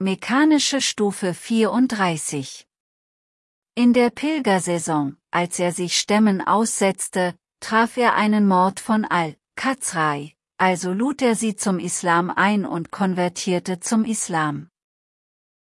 Mechanische Stufe 34 In der Pilgersaison, als er sich Stämmen aussetzte, traf er einen Mord von Al-Kazrai, also lud er sie zum Islam ein und konvertierte zum Islam.